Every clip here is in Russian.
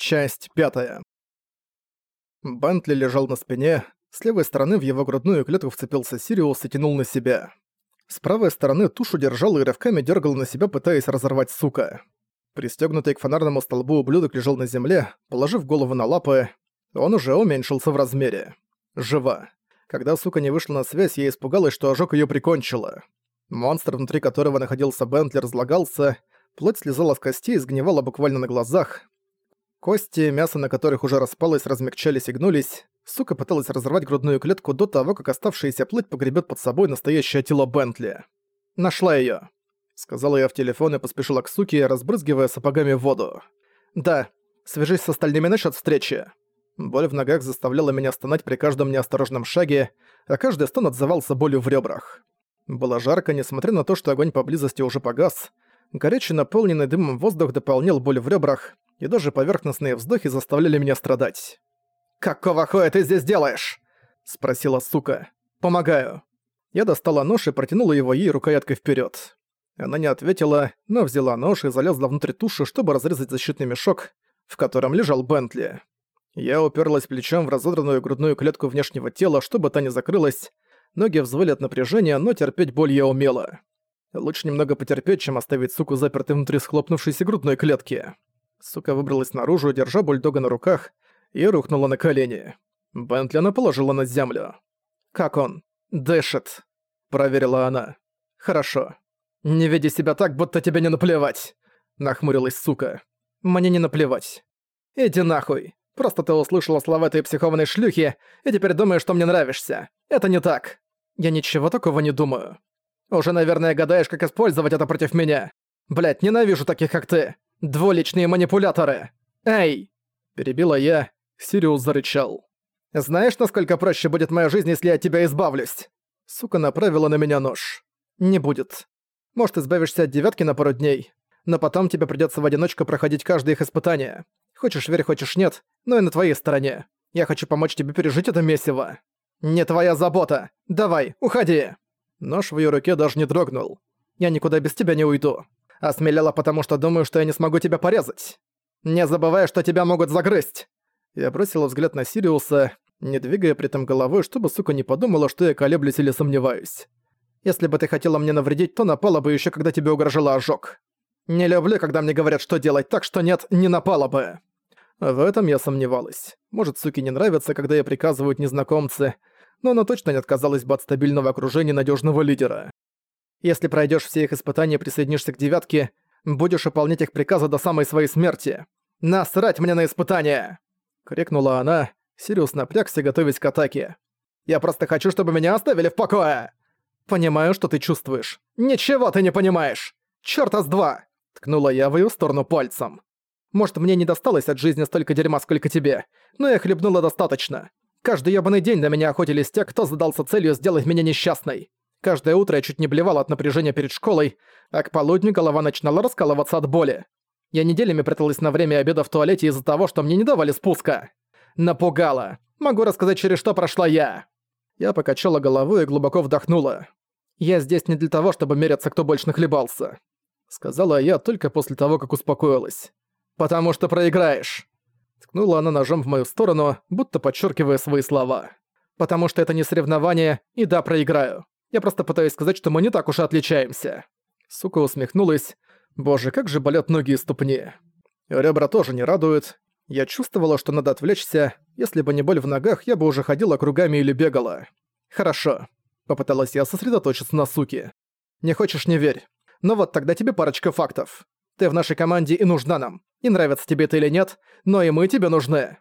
Часть пятая. Бентли лежал на спине, с левой стороны в его грудную клетку вцепился Сириус и тянул на себя. С правой стороны тушу держал и рывками дергал на себя, пытаясь разорвать сука. Пристегнутый к фонарному столбу ублюдок лежал на земле, положив голову на лапы. Он уже уменьшился в размере. Жива. Когда сука не вышла на связь, я испугалась, что ожог ее прикончила. Монстр, внутри которого находился Бентли, разлагался, плоть слезала с костей и сгнивала буквально на глазах, Кости, мясо на которых уже распалось, размягчались и гнулись. Сука пыталась разорвать грудную клетку до того, как оставшаяся плоть погребет под собой настоящее тело Бентли. «Нашла её», — сказала я в телефон и поспешила к суке, разбрызгивая сапогами воду. «Да, свяжись с остальными насчёт встречи». Боль в ногах заставляла меня стонать при каждом неосторожном шаге, а каждый стон отзывался болью в ребрах. Было жарко, несмотря на то, что огонь поблизости уже погас. Горячий наполненный дымом воздух дополнял боль в ребрах, и даже поверхностные вздохи заставляли меня страдать. «Какого хуя ты здесь делаешь?» — спросила сука. «Помогаю». Я достала нож и протянула его ей рукояткой вперед. Она не ответила, но взяла нож и залезла внутрь туши, чтобы разрезать защитный мешок, в котором лежал Бентли. Я уперлась плечом в разодранную грудную клетку внешнего тела, чтобы та не закрылась. Ноги взвыли от напряжения, но терпеть боль я умела. Лучше немного потерпеть, чем оставить суку запертой внутри схлопнувшейся грудной клетки. Сука выбралась наружу, держа бульдога на руках, и рухнула на колени. Бентли она положила на землю. «Как он?» «Дышит», — проверила она. «Хорошо. Не веди себя так, будто тебе не наплевать», — нахмурилась сука. «Мне не наплевать. Иди нахуй. Просто ты услышала слова этой психованной шлюхи, и теперь думаешь, что мне нравишься. Это не так. Я ничего такого не думаю. Уже, наверное, гадаешь, как использовать это против меня. Блять, ненавижу таких, как ты. Двуличные манипуляторы! Эй!» Перебила я, Сириус зарычал. «Знаешь, насколько проще будет моя жизнь, если я от тебя избавлюсь?» Сука направила на меня нож. «Не будет. Может, избавишься от девятки на пару дней, но потом тебе придётся в одиночку проходить каждое их испытание. Хочешь верь, хочешь нет, но и на твоей стороне. Я хочу помочь тебе пережить это месиво. Не твоя забота. Давай, уходи!» Нож в её руке даже не дрогнул. «Я никуда без тебя не уйду. Осмелела потому, что думаю, что я не смогу тебя порезать. Не забывай, что тебя могут загрызть!» Я бросила взгляд на Сириуса, не двигая при этом головой, чтобы сука не подумала, что я колеблюсь или сомневаюсь. «Если бы ты хотела мне навредить, то напала бы еще, когда тебе угрожала ожог. Не люблю, когда мне говорят, что делать, так что нет, не напала бы!» В этом я сомневалась. Может, суке не нравится, когда я приказывают незнакомцы, но она точно не отказалась бы от стабильного окружения надежного лидера. Если пройдешь все их испытания и присоединишься к девятке, будешь выполнять их приказы до самой своей смерти. Насрать мне на испытания!» Крикнула она. Сириус напрягся, готовясь к атаке. «Я просто хочу, чтобы меня оставили в покое!» «Понимаю, что ты чувствуешь. Ничего ты не понимаешь! Чёрта с два!» Ткнула я в её сторону пальцем. «Может, мне не досталось от жизни столько дерьма, сколько тебе, но я хлебнула достаточно. Каждый ёбаный день на меня охотились те, кто задался целью сделать меня несчастной. Каждое утро я чуть не блевал от напряжения перед школой, а к полудню голова начинала раскалываться от боли. Я неделями пряталась на время обеда в туалете из-за того, что мне не давали спуска. Напугала. Могу рассказать, через что прошла я. Я покачала головой и глубоко вдохнула. Я здесь не для того, чтобы меряться, кто больше нахлебался. Сказала я только после того, как успокоилась. «Потому что проиграешь!» Ткнула она ножом в мою сторону, будто подчеркивая свои слова. «Потому что это не соревнование, и да, проиграю. Я просто пытаюсь сказать, что мы не так уж и отличаемся». Сука усмехнулась. «Боже, как же болят ноги и ступни». Ребра тоже не радуют. Я чувствовала, что надо отвлечься. Если бы не боль в ногах, я бы уже ходила кругами или бегала. «Хорошо». Попыталась я сосредоточиться на суке. «Не хочешь, не верь. Но вот тогда тебе парочка фактов. Ты в нашей команде и нужна нам. И нравится тебе это или нет, но и мы тебе нужны».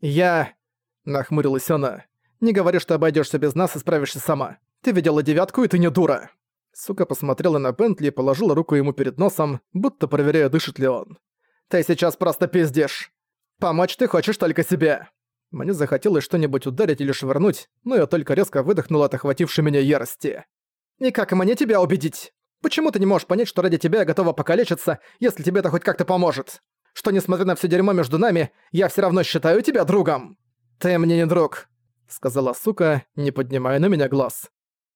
«Я...» — нахмурилась она. «Не говори, что обойдешься без нас и справишься сама. Ты видела девятку, и ты не дура!» Сука посмотрела на Бентли и положила руку ему перед носом, будто проверяя, дышит ли он. «Ты сейчас просто пиздишь! Помочь ты хочешь только себе!» Мне захотелось что-нибудь ударить или швырнуть, но я только резко выдохнула от охватившей меня ярости. «И как мне тебя убедить? Почему ты не можешь понять, что ради тебя я готова покалечиться, если тебе это хоть как-то поможет? Что несмотря на все дерьмо между нами, я все равно считаю тебя другом!» «Ты мне не друг», — сказала сука, не поднимая на меня глаз.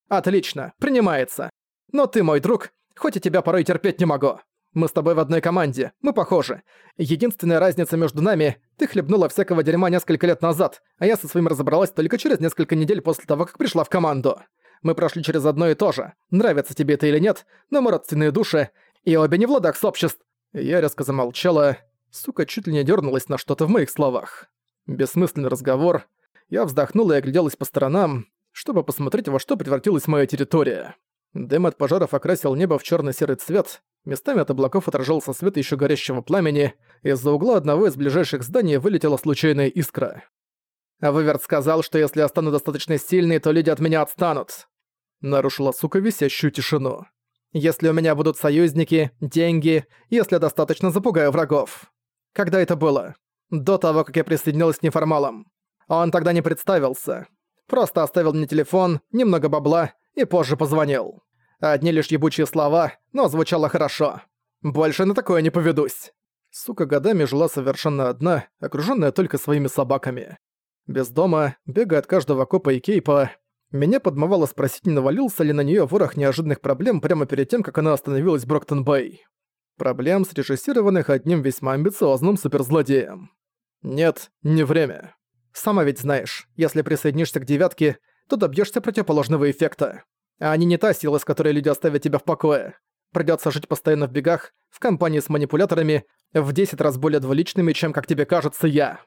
«Отлично, принимается. Но ты мой друг, хоть и тебя порой терпеть не могу. Мы с тобой в одной команде, мы похожи. Единственная разница между нами — ты хлебнула всякого дерьма несколько лет назад, а я со своим разобралась только через несколько недель после того, как пришла в команду. Мы прошли через одно и то же. Нравится тебе это или нет, но мы родственные души, и обе не в ладах с обществ. Я резко замолчала. Сука чуть ли не дернулась на что-то в моих словах. Бессмысленный разговор. Я вздохнула и огляделась по сторонам, чтобы посмотреть, во что превратилась моя территория. Дым от пожаров окрасил небо в черно серый цвет, местами от облаков отражался свет еще горящего пламени, из-за угла одного из ближайших зданий вылетела случайная искра. «А Выверт сказал, что если я стану достаточно сильной, то люди от меня отстанут», — нарушила сука висящую тишину. «Если у меня будут союзники, деньги, если достаточно запугаю врагов». Когда это было? До того, как я присоединилась к неформалам. Он тогда не представился. Просто оставил мне телефон, немного бабла и позже позвонил. Одни лишь ебучие слова, но звучало хорошо. Больше на такое не поведусь. Сука годами жила совершенно одна, окружённая только своими собаками. Без дома, бегая от каждого копа и кейпа, меня подмывало спросить, не навалился ли на неё ворох неожиданных проблем прямо перед тем, как она остановилась в Броктон-Бэй. Проблем, срежиссированных одним весьма амбициозным суперзлодеем. Нет, не время. Сама ведь знаешь, если присоединишься к девятке, то добьешься противоположного эффекта. А они не та сила, с которой люди оставят тебя в покое. Придется жить постоянно в бегах, в компании с манипуляторами, в 10 раз более двуличными, чем, как тебе кажется, я.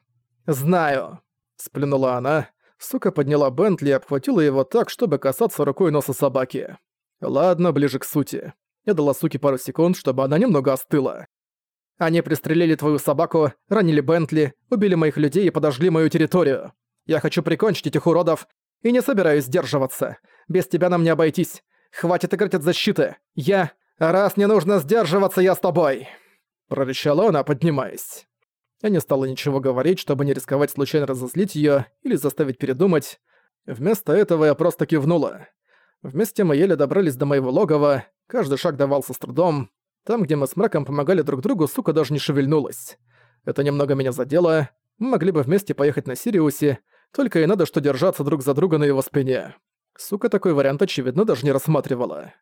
Знаю. Сплюнула она. Сука подняла Бентли и обхватила его так, чтобы касаться рукой носа собаки. Ладно, ближе к сути. Я дала суке пару секунд, чтобы она немного остыла. Они пристрелили твою собаку, ранили Бентли, убили моих людей и подожгли мою территорию. Я хочу прикончить этих уродов и не собираюсь сдерживаться. Без тебя нам не обойтись. Хватит играть от защиты. Я... Раз не нужно сдерживаться, я с тобой!» Прорычала она, поднимаясь. Я не стала ничего говорить, чтобы не рисковать случайно разозлить её или заставить передумать. Вместо этого я просто кивнула. Вместе мы еле добрались до моего логова, каждый шаг давался с трудом. Там, где мы с мраком помогали друг другу, сука даже не шевельнулась. Это немного меня задело. Мы могли бы вместе поехать на Сириусе, только и надо что держаться друг за друга на его спине. Сука такой вариант, очевидно, даже не рассматривала.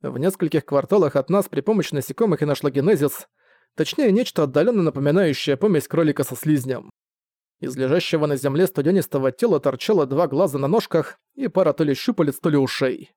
В нескольких кварталах от нас при помощи насекомых и нашла генезис, точнее, нечто отдаленно напоминающее помесь кролика со слизнем. Из лежащего на земле студенистого тела торчало два глаза на ножках и пара то ли щупалец, то ли ушей.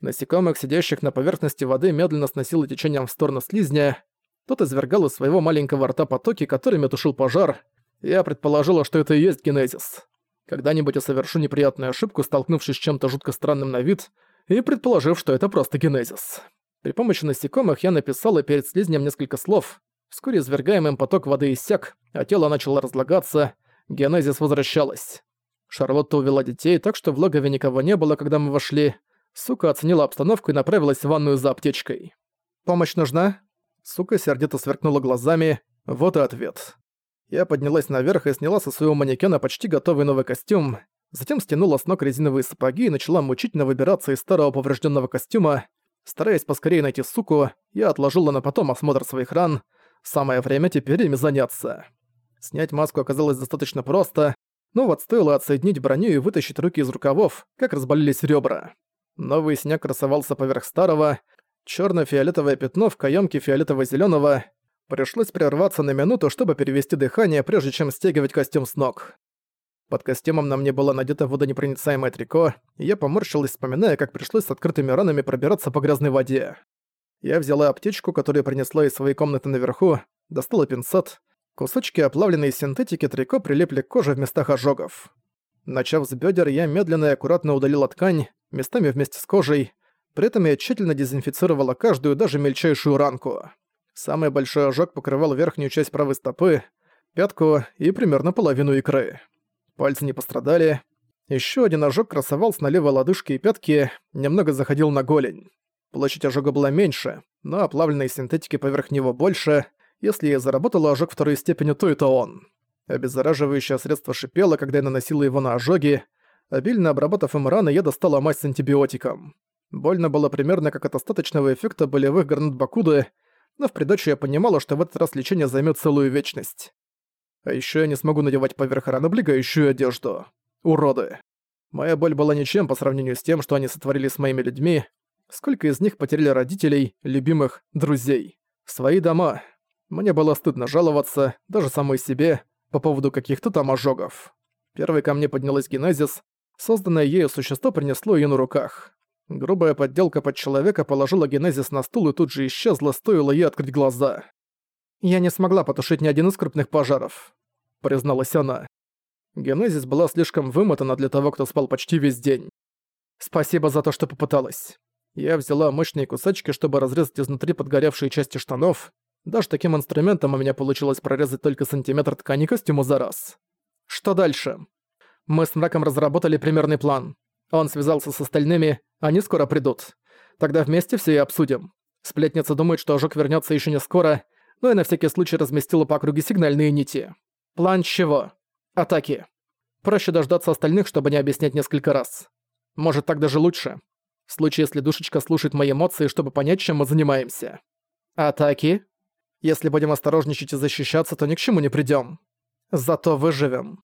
Насекомых, сидящих на поверхности воды, медленно сносило течением в сторону слизня. Тот извергал из своего маленького рта потоки, которыми тушил пожар. Я предположила, что это и есть генезис. Когда-нибудь я совершу неприятную ошибку, столкнувшись с чем-то жутко странным на вид, и предположив, что это просто генезис. При помощи насекомых я написала перед слизнем несколько слов. Вскоре извергаемый поток воды иссяк, а тело начало разлагаться, генезис возвращалась. Шарлотта увела детей, так что в логове никого не было, когда мы вошли. Сука оценила обстановку и направилась в ванную за аптечкой. «Помощь нужна?» Сука сердито сверкнула глазами. Вот и ответ. Я поднялась наверх и сняла со своего манекена почти готовый новый костюм, затем стянула с ног резиновые сапоги и начала мучительно выбираться из старого поврежденного костюма. Стараясь поскорее найти суку, я отложила на потом осмотр своих ран. Самое время теперь ими заняться. Снять маску оказалось достаточно просто, но вот стоило отсоединить броню и вытащить руки из рукавов, как разболелись ребра. Новый сняк красовался поверх старого, черно фиолетовое пятно в каёмке фиолетово зеленого Пришлось прерваться на минуту, чтобы перевести дыхание, прежде чем стягивать костюм с ног. Под костюмом на мне было надето водонепроницаемое трико, и я поморщилась, вспоминая, как пришлось с открытыми ранами пробираться по грязной воде. Я взяла аптечку, которую принесла из своей комнаты наверху, достала пинцет. Кусочки оплавленной синтетики трико прилипли к коже в местах ожогов. Начав с бедер, я медленно и аккуратно удалила ткань, местами вместе с кожей. При этом я тщательно дезинфицировала каждую, даже мельчайшую ранку. Самый большой ожог покрывал верхнюю часть правой стопы, пятку и примерно половину икры. Пальцы не пострадали. Еще один ожог красовался на левой лодыжке и пятке, немного заходил на голень. Площадь ожога была меньше, но оплавленной синтетики поверх него больше. Если я заработала ожог второй степени, то это он. Обеззараживающее средство шипело, когда я наносила его на ожоги. Обильно обработав им раны, я достала мазь с антибиотиком. Больно было примерно как от остаточного эффекта болевых гранат Бакуды, но в придачу я понимала, что в этот раз лечение займет целую вечность. А еще я не смогу надевать поверх ран облегающую одежду. Уроды. Моя боль была ничем по сравнению с тем, что они сотворили с моими людьми. Сколько из них потеряли родителей, любимых, друзей. Свои дома. Мне было стыдно жаловаться, даже самой себе, по поводу каких-то там ожогов. Первой ко мне поднялась Генезис. Созданное ею существо принесло ее на руках. Грубая подделка под человека положила Генезис на стул и тут же исчезла, стоило ей открыть глаза. «Я не смогла потушить ни один из крупных пожаров», — призналась она. Генезис была слишком вымотана для того, кто спал почти весь день. «Спасибо за то, что попыталась». Я взяла мощные кусачки, чтобы разрезать изнутри подгоревшие части штанов. Даже таким инструментом у меня получилось прорезать только сантиметр ткани костюма за раз. Что дальше? Мы с мраком разработали примерный план. Он связался с остальными, они скоро придут. Тогда вместе все и обсудим. Сплетница думает, что ожог вернется еще не скоро, но и на всякий случай разместила по округе сигнальные нити. План чего? Атаки. Проще дождаться остальных, чтобы не объяснять несколько раз. Может, так даже лучше. В случае, если душечка слушает мои эмоции, чтобы понять, чем мы занимаемся. Атаки? Если будем осторожничать и защищаться, то ни к чему не придём. Зато выживем.